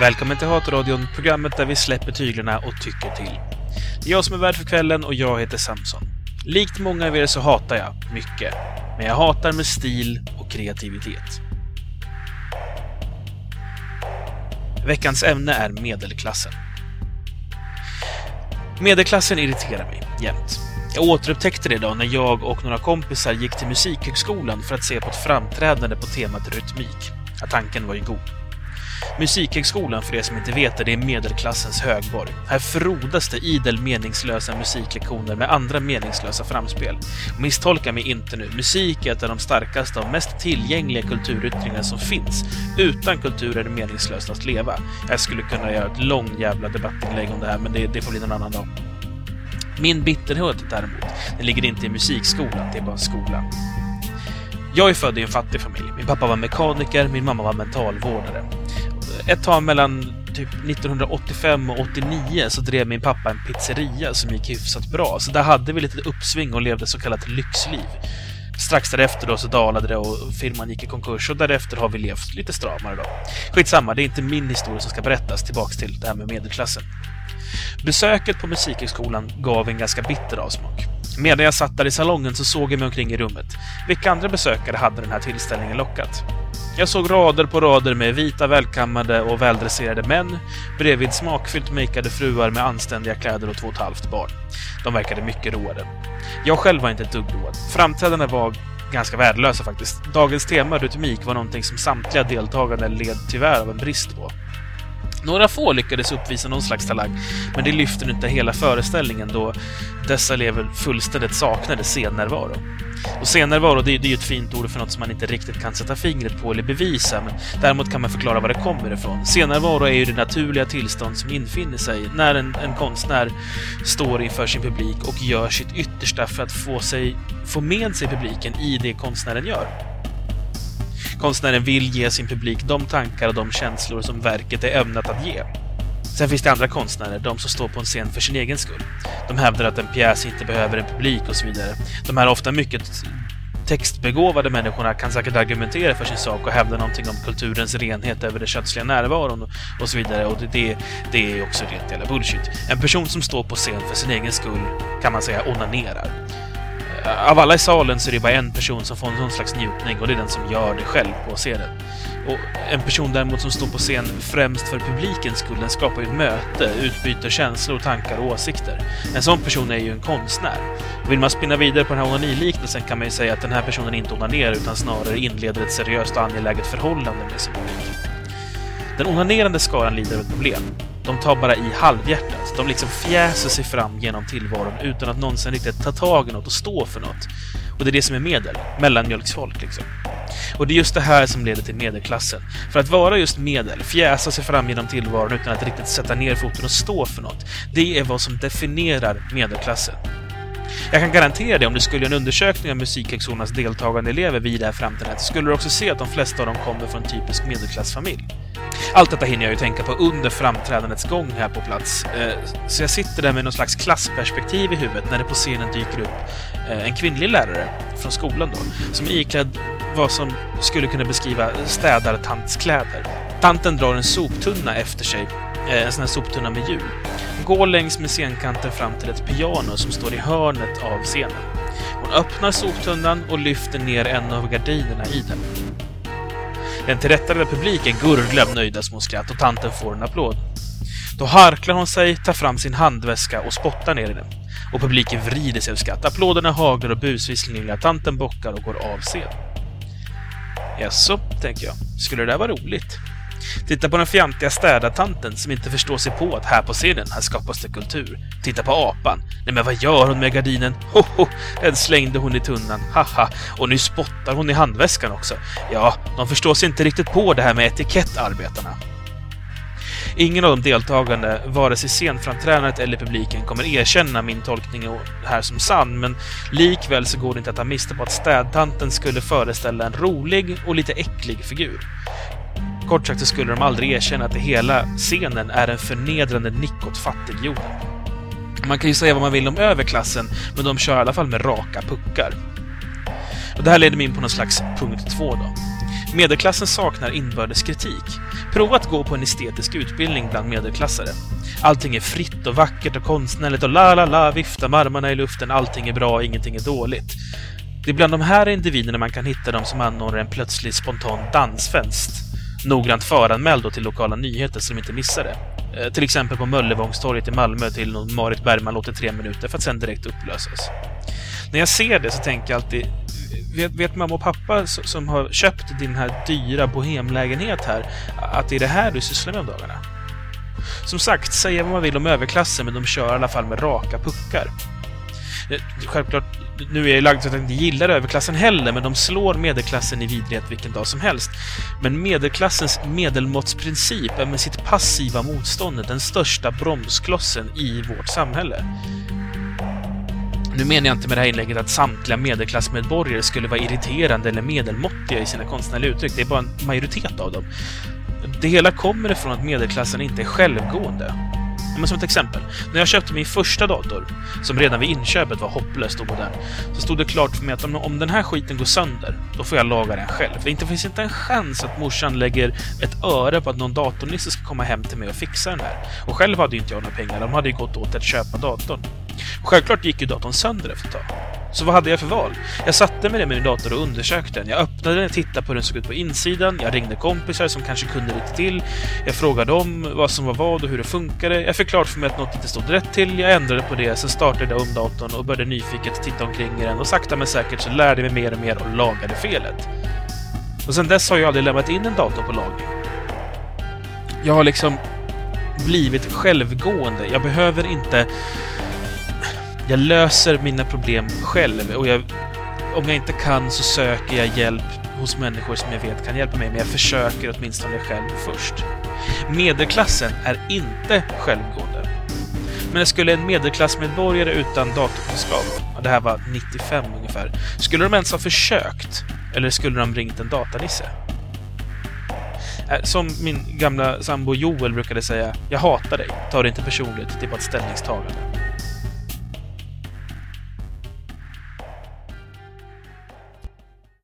Välkommen till Hatradion, programmet där vi släpper tyglarna och tycker till. Det är jag som är värd för kvällen och jag heter Samson. Likt många av er så hatar jag mycket, men jag hatar med stil och kreativitet. Veckans ämne är medelklassen. Medelklassen irriterar mig jämt. Jag återupptäckte det idag när jag och några kompisar gick till Musikhögskolan för att se på ett framträdande på temat rytmik. Ja, tanken var ju god. Musikhögskolan, för er som inte vet det, är medelklassens högborg. Här frodas det idel meningslösa musiklektioner med andra meningslösa framspel. Misstolka mig inte nu, musik är ett av de starkaste och mest tillgängliga kulturyttringar som finns. Utan kultur är det meningslöst att leva. Jag skulle kunna göra ett långt jävla debattinlägg om det här, men det, det får bli en annan dag. Min bitterhet däremot, den ligger inte i musikskolan, det är bara skolan. Jag är född i en fattig familj. Min pappa var mekaniker, min mamma var mentalvårdare. Ett tag mellan typ 1985 och 89 så drev min pappa en pizzeria som gick hyfsat bra. Så där hade vi lite uppsving och levde så kallat lyxliv. Strax därefter då så dalade det och firman gick i konkurs och därefter har vi levt lite stramare då. Skitsamma, det är inte min historia som ska berättas. Tillbaks till det här med medelklassen. Besöket på Musikhögskolan gav en ganska bitter avsmak. Medan jag satt där i salongen så såg jag mig omkring i rummet. Vilka andra besökare hade den här tillställningen lockat? Jag såg rader på rader med vita, välkammade och väldresserade män bredvid smakfyllt makeade fruar med anständiga kläder och två och ett halvt barn. De verkade mycket roade. Jag själv var inte ett dugg road. Framträdandena var ganska värdelösa faktiskt. Dagens tema, rytmik, var någonting som samtliga deltagande led tyvärr av en brist på. Några få lyckades uppvisa någon slags talang, men det lyfter inte hela föreställningen då dessa elever fullständigt saknade scennärvaro. Och scennärvaro, det, det är ju ett fint ord för något som man inte riktigt kan sätta fingret på eller bevisa, men däremot kan man förklara var det kommer ifrån. Scennärvaro är ju det naturliga tillstånd som infinner sig när en, en konstnär står inför sin publik och gör sitt yttersta för att få, sig, få med sig publiken i det konstnären gör. Konstnären vill ge sin publik de tankar och de känslor som verket är ämnat att ge. Sen finns det andra konstnärer, de som står på en scen för sin egen skull. De hävdar att en pjäs inte behöver en publik och så vidare. De här ofta mycket textbegåvade människorna kan säkert argumentera för sin sak och hävda någonting om kulturens renhet över den kötsliga närvaron och så vidare. Och det, det är också rent jävla bullshit. En person som står på scen för sin egen skull kan man säga onanerar av alla i salen så är det bara en person som får någon slags njutning och det är den som gör det själv på scenen. Och en person däremot som står på scen främst för publikens skull, den skapar ju ett möte, utbyter känslor, tankar och åsikter. En sån person är ju en konstnär. Och vill man spinna vidare på den här onaniliknelsen kan man ju säga att den här personen inte onanerar utan snarare inleder ett seriöst och angeläget förhållande med sin publik. Den onanerande skaran lider av ett problem. De tar bara i halvhjärtat. De liksom fjäser sig fram genom tillvaron utan att någonsin riktigt ta tag i något och stå för något. Och det är det som är medel. Mellanmjölksfolk liksom. Och det är just det här som leder till medelklassen. För att vara just medel, fjäsa sig fram genom tillvaron utan att riktigt sätta ner foten och stå för något. Det är vad som definierar medelklassen. Jag kan garantera dig, om du skulle göra en undersökning av Musikhögskolans deltagande elever vid det här framträdandet, skulle du också se att de flesta av dem kommer från en typisk medelklassfamilj. Allt detta hinner jag ju tänka på under framträdandets gång här på plats. Eh, så jag sitter där med någon slags klassperspektiv i huvudet när det på scenen dyker upp eh, en kvinnlig lärare från skolan då, som är iklädd vad som skulle kunna beskriva städartantskläder. Tanten drar en soptunna efter sig, eh, en sån här soptunna med hjul. Går längs med scenkanten fram till ett piano som står i hörnet av scenen. Hon öppnar soptunnan och lyfter ner en av gardinerna i den. Den tillrättade publiken gurglar av nöjda små skratt och tanten får en applåd. Då harklar hon sig, tar fram sin handväska och spottar ner i den. Och publiken vrider sig av skratt. Applåderna haglar och busvisslingen lilla tanten bockar och går av scen. Jaså, tänker jag. Skulle det där vara roligt? Titta på den fjantiga städartanten som inte förstår sig på att här på scenen, här skapas det kultur. Titta på apan. Nej men vad gör hon med gardinen? Hoho! Den slängde hon i tunnan. Haha! Och nu spottar hon i handväskan också. Ja, de förstår sig inte riktigt på det här med etikett, arbetarna. Ingen av de deltagande, vare sig scenframträdandet eller publiken, kommer erkänna min tolkning här som sann, men likväl så går det inte att ta miste på att städtanten skulle föreställa en rolig och lite äcklig figur. Kort sagt så skulle de aldrig erkänna att det hela scenen är en förnedrande nick åt fattigjorden. Man kan ju säga vad man vill om överklassen, men de kör i alla fall med raka puckar. Och det här leder mig in på någon slags punkt två då. Medelklassen saknar inbördes kritik. Prova att gå på en estetisk utbildning bland medelklassare. Allting är fritt och vackert och konstnärligt och la la la, vifta med armarna i luften, allting är bra, ingenting är dåligt. Det är bland de här individerna man kan hitta de som anordnar en plötslig spontan dansfest. Noggrant föranmäld då till lokala nyheter så de inte missar det. Eh, till exempel på Möllevångstorget i Malmö till någon Marit Bergman låter tre minuter för att sen direkt upplösas. När jag ser det så tänker jag alltid Vet, vet mamma och pappa som har köpt din här dyra bohemlägenhet här att det är det här du sysslar med om dagarna? Som sagt, säga vad man vill om överklassen, men de kör i alla fall med raka puckar. Eh, självklart, nu är jag lagd så att jag inte gillar överklassen heller, men de slår medelklassen i vidrighet vilken dag som helst. Men medelklassens medelmåttsprincip är med sitt passiva motstånd den största bromsklossen i vårt samhälle. Nu menar jag inte med det här inlägget att samtliga medelklassmedborgare skulle vara irriterande eller medelmåttiga i sina konstnärliga uttryck. Det är bara en majoritet av dem. Det hela kommer ifrån att medelklassen inte är självgående. Men som ett exempel, när jag köpte min första dator, som redan vid inköpet var hopplöst omodern, så stod det klart för mig att om, om den här skiten går sönder, då får jag laga den själv. Det inte, finns inte en chans att morsan lägger ett öre på att någon datornisse ska komma hem till mig och fixa den här. Och själv hade ju inte jag några pengar, de hade ju gått åt att köpa datorn. Självklart gick ju datorn sönder efter ett tag. Så vad hade jag för val? Jag satte mig ner med min dator och undersökte den. Jag öppnade den, tittade på hur den såg ut på insidan. Jag ringde kompisar som kanske kunde lite till. Jag frågade dem vad som var vad och hur det funkade. Jag fick klart för mig att något inte stod rätt till. Jag ändrade på det, sen startade jag om datorn och började nyfiket titta omkring i den och sakta men säkert så lärde jag mig mer och mer och lagade felet. Och sen dess har jag aldrig lämnat in en dator på lagning. Jag har liksom blivit självgående. Jag behöver inte jag löser mina problem själv och jag, om jag inte kan så söker jag hjälp hos människor som jag vet kan hjälpa mig, men jag försöker åtminstone själv först. Medelklassen är inte självgående. Men skulle en medelklassmedborgare utan datorkunskap, och det här var 95 ungefär, skulle de ens ha försökt? Eller skulle de ringt en datanisse? Äh, som min gamla sambo Joel brukade säga, jag hatar dig, ta det inte personligt, det är bara ett ställningstagande.